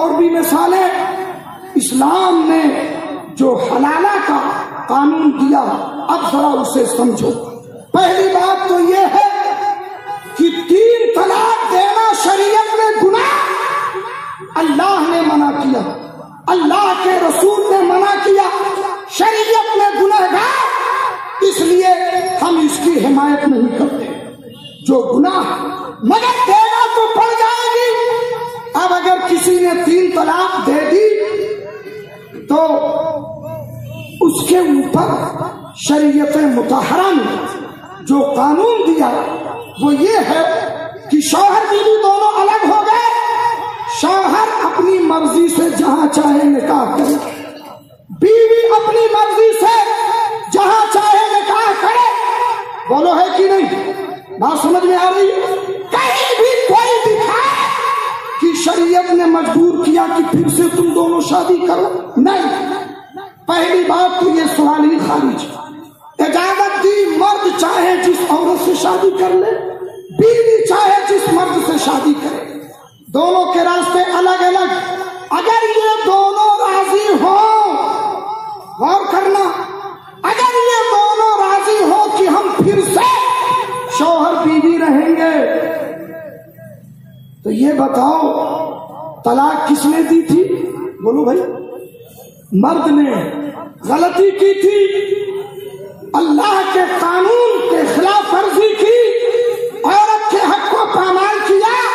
اور بھی مثالیں اسلام نے جو حلالہ کا قانون دیا، اب ذرا اسے سمجھو۔ پہلی بات تو یہ ہے کہ تین طلاق دینا شریعت میں گناہ۔ اللہ نے منع کیا، اللہ کے رسول نے منع کیا، شریعت میں گناہ گار اس لیے ہم اس کی حمایت نہیں کرتے۔ جو گناہ مگر دے گا تو پڑ جائے گی۔ اب اگر کسی نے تین طلاق دے دی تو اس کے اوپر شریعت متحرہ نے جو قانون دیا وہ یہ ہے کہ شوہر بیوی دونوں الگ ہو گئے۔ شوہر اپنی مرضی سے جہاں چاہے نکاح کرے۔ بیوی اپنی مرضی سے جہاں چاہے نکاح کرے۔ بولو ہے کہ نہیں؟ بات سمجھ میں آ رہی ہے؟ شریعت نے مجبور کیا کہ پھر سے تم دونوں شادی کرو۔ نہیں۔ پہلی بات تو یہ سوال ہی خارج اجازت دی مرد چاہے جس عورت سے شادی کر لے، بیوی چاہے جس مرد سے شادی کرے۔ دونوں کے راستے الگ الگ۔ اگر یہ دونوں تو یہ بتاؤ، طلاق کس نے دی تھی؟ بولو بھائی۔ مرد نے غلطی کی تھی۔ اللہ کے قانون کے خلاف ورزی کی، عورت کے حق کو پامال کیا،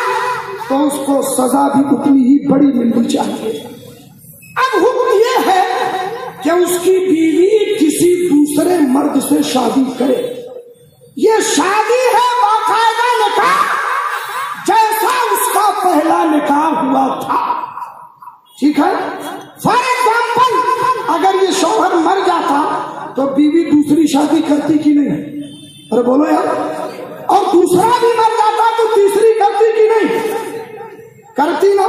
تو اس کو سزا بھی اتنی ہی بڑی ملنی چاہیے۔ اب حکم یہ ہے کہ اس کی بیوی کسی دوسرے مرد سے شادی کرے۔ یہ شادی ہے باقاعدہ نکاح۔ پہلا نکاح ہوا تھا۔ ٹھیک ہے؟ فار ایگزامپل اگر یہ شوہر مر جاتا تو بیوی دوسری شادی کرتی کی نہیں؟ ارے بولو یار۔ اور دوسرا بھی مر جاتا تو تیسری کرتی کی نہیں؟ کرتی نا؟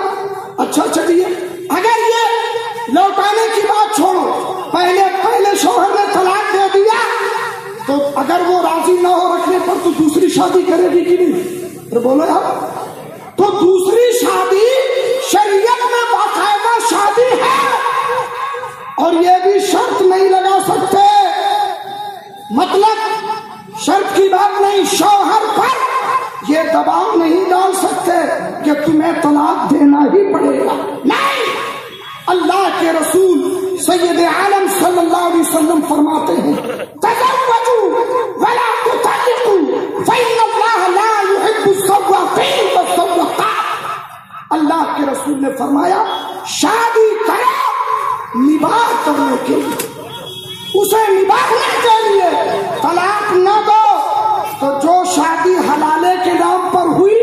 اچھا چلیے۔ اگر یہ لوٹانے کی بات چھوڑو، پہلے پہلے شوہر نے طلاق دے دیا، تو اگر وہ راضی نہ ہو رکھنے پر تو دوسری شادی کرے گی کہ نہیں؟ ارے بولو یار۔ مطلب شرط کی بات نہیں، شوہر پر یہ دباؤ نہیں ڈال سکتے کہ تمہیں طلاق دینا ہی پڑے گا۔ نہیں، اللہ کے رسول سید عالم صلی اللہ علیہ وسلم فرماتے ہیں ولا فإن الله لا يحب الصواقين والصواقات اللہ کے رسول نے فرمایا، شادی کرو، نباہ کرنے کے لیے۔ اسے نباہنے کے لیے طلاق نہ دو۔ تو جو شادی حلالے کے نام پر ہوئی،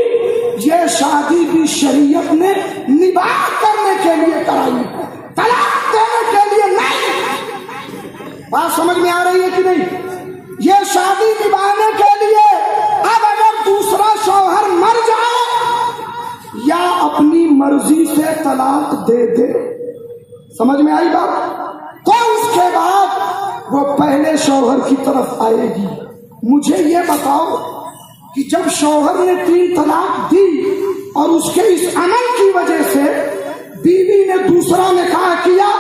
یہ شادی بھی شریعت نے نباہ کرنے کے لیے کرائی۔ طلاق دینے کے لیے نہیں۔ بات سمجھ میں آ رہی ہے کہ نہیں؟ یہ شادی نبھانے کے لیے اب اگر دوسرا شوہر مر جائے، یا اپنی مرضی سے طلاق دے دے۔ سمجھ میں آئی بات؟ کی طرف آئے گی۔ مجھے یہ بتاؤ کہ جب شوہر نے تین طلاق دی اور اس کے اس عمل کی وجہ سے بیوی نے دوسرا نکاح کیا،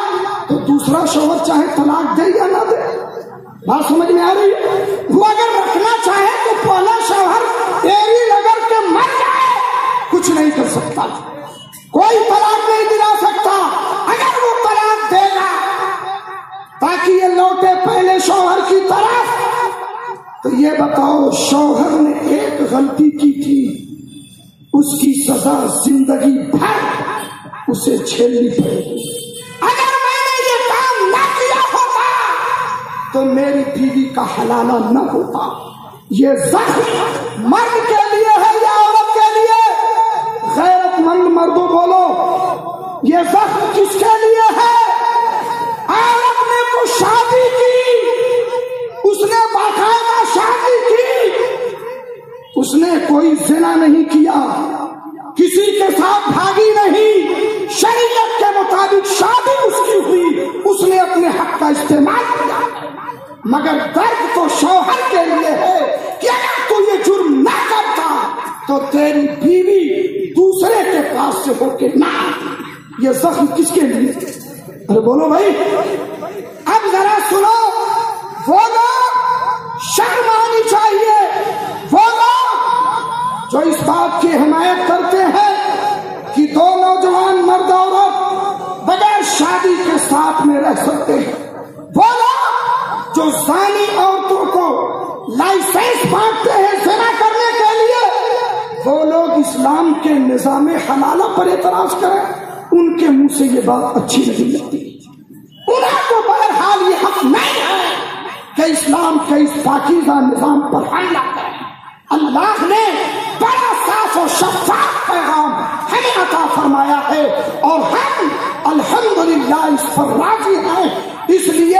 تو دوسرا شوہر چاہے طلاق دے یا نہ دے۔ بات سمجھ میں آ رہی ہے؟ وہ اگر رکھنا چاہے تو پہلا شوہر ایری اگر کے مر جائے کچھ نہیں کر سکتا۔ کوئی طلاق شوہر کی طرف۔ تو یہ بتاؤ، شوہر نے ایک غلطی کی تھی۔ اس کی سزا زندگی بھر اسے چھیلنی پڑے گی۔ اگر میں نے یہ کام نہ کیا ہوتا، تو میری بیوی کا حلالہ نہ ہوتا۔ یہ زخم مرد کے لیے ہے یا عورت کے لیے؟ غیرت مند مردوں بولو، یہ زخم کس کے لیے ہے؟ عورت نے تو شادی کی کوئی زنا نہیں کیا۔ کسی کے ساتھ بھاگی نہیں۔ شریعت کے مطابق شادی اس کی ہوئی۔ اس نے اپنے حق کا استعمال کیا۔ مگر درد تو شوہر کے لیے ہے کہ اگر تو یہ جرم نہ کرتا تو تیری بیوی دوسرے کے پاس سے ہو کے نہ یہ زخم کس کے لیے؟ ارے بولو بھائی۔ اب ذرا سنو۔ وہ لوگ جو اس بات کی حمایت کرتے ہیں کہ دو نوجوان مرد عورت بغیر شادی کے ساتھ میں رہ سکتے ہیں۔ وہ لوگ جو زانی عورتوں کو لائسنس بانٹتے ہیں زنا کرنے کے لیے، وہ لوگ اسلام کے نظام حلالہ پر اعتراض کریں، ان کے منہ سے یہ بات اچھی نہیں لگتی۔ انہیں تو بہرحال یہ حق نہیں ہے کہ اسلام کے اس پاکیزہ نظام پر حملہ کریں۔ اللہ نے بڑا صاف و شفاف پیغام ہمیں عطا فرمایا ہے اور ہم الحمدللہ اس پر راضی ہیں۔ اس لیے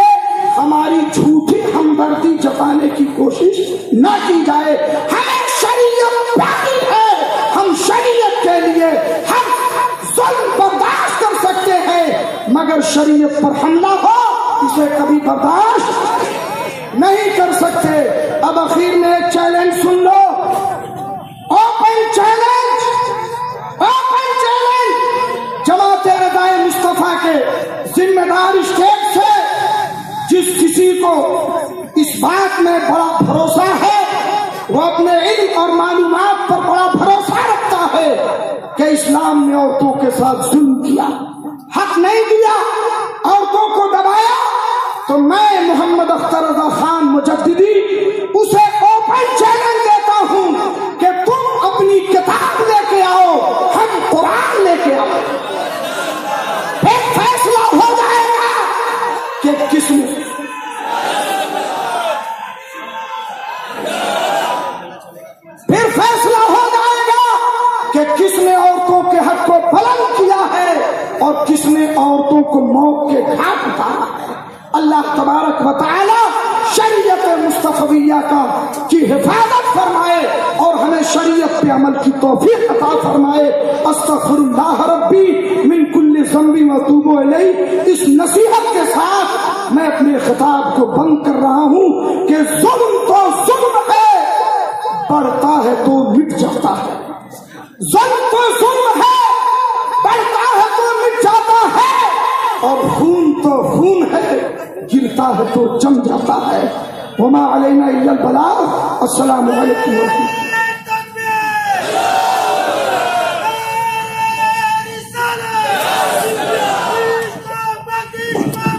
ہماری جھوٹی ہمدردی جتانے کی کوشش نہ کی جائے۔ ہمیں شریعت باقی ہے۔ ہم شریعت کے لیے ہم ظلم برداشت کر سکتے ہیں۔ مگر شریعت پر حملہ ہو، اسے کبھی برداشت نہیں کر سکتے۔ اب اخیر میں ایک چیلنج ذمہ دار اسٹیٹ سے جس کسی کو اس بات میں بڑا بھروسہ ہے، وہ اپنے علم اور معلومات پر بڑا بھروسہ رکھتا ہے کہ اسلام نے عورتوں کے ساتھ ظلم کیا، حق نہیں دیا، عورتوں کو دبایا، تو میں محمد اختر رضا خان مجددی اسے اوپن چیلنج اللہ تبارک و تعالی شریعت مصطفیہ کا کی حفاظت فرمائے اور ہمیں شریعت پہ عمل کی توفیق عطا فرمائے۔ استغفر اللہ ربی من کل ذنبی و توبو اس نصیحت کے ساتھ میں اپنے خطاب کو بند کر رہا ہوں کہ ظلم تو ظلم ہے، بڑھتا ہے تو مٹ جاتا ہے۔ ظلم تو ظلم ہے، بڑھتا ہے تو مٹ جاتا ہے۔ اور خون تو خون ہے۔ گرتا ہے تو جم جاتا ہے۔ وما علینا البلاغ۔ السلام علیکم ورحمۃ